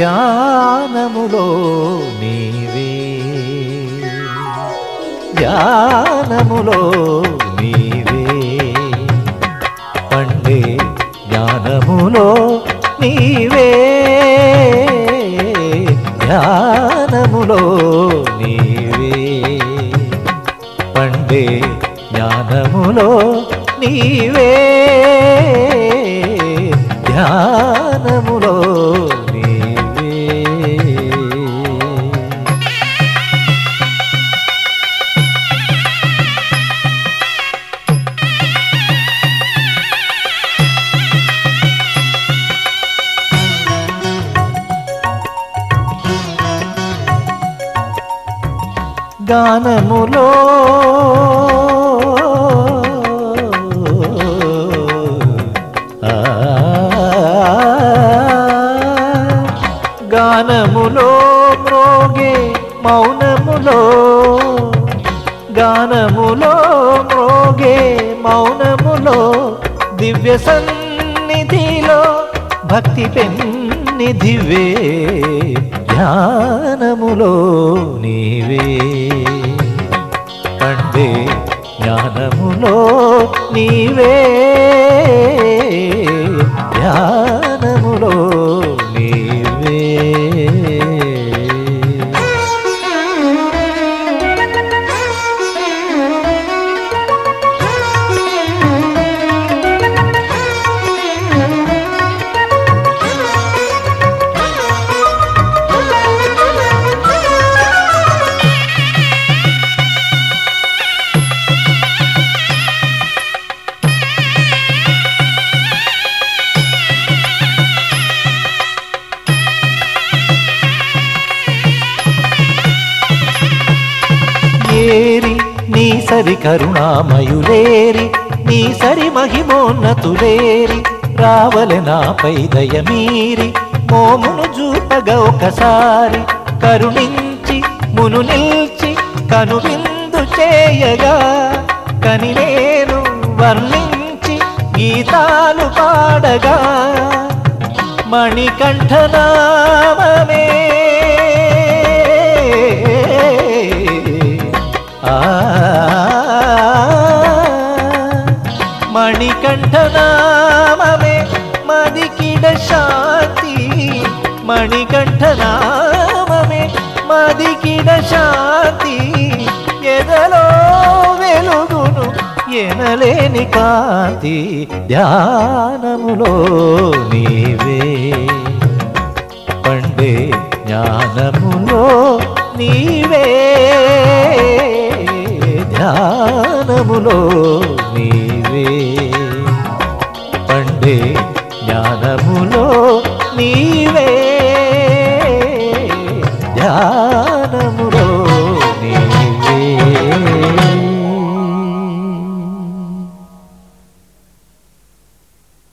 ధ్యానములో నీవే. ధ్యానములో నీవే. పండే జ్ఞానములో నీవే. ధ్యానములో నీవే. పండే జ్ఞానములో నీవే. ధ్యాన గానములో. గానములో మ్రోగే మౌనములో. గానములో మ్రోగే మౌనములో. దివ్య సన్నిధిలో భక్తి పెన్నిధివే ధ్యానములో నీవే. జ్ఞానములో నీవే ఏరి నీ సరి కరుణామయులేరి నీ సరి మహిమోన్నతులేరి రావలె నాపై దయమీరి మోమును చూపగ ఒకసారి కరుణించి మును నిల్చి కనువిందు చేయగా కని నేను వర్ణించి గీతాలు పాడగా మణికంఠనామే మణికంఠనామమే మదికిడ శాంతి. మణికంఠనామమే మదికిడ శాంతి. ఎదలో వెలుగును ఎనలేని కాంతి. ధ్యానములో నీవే మూల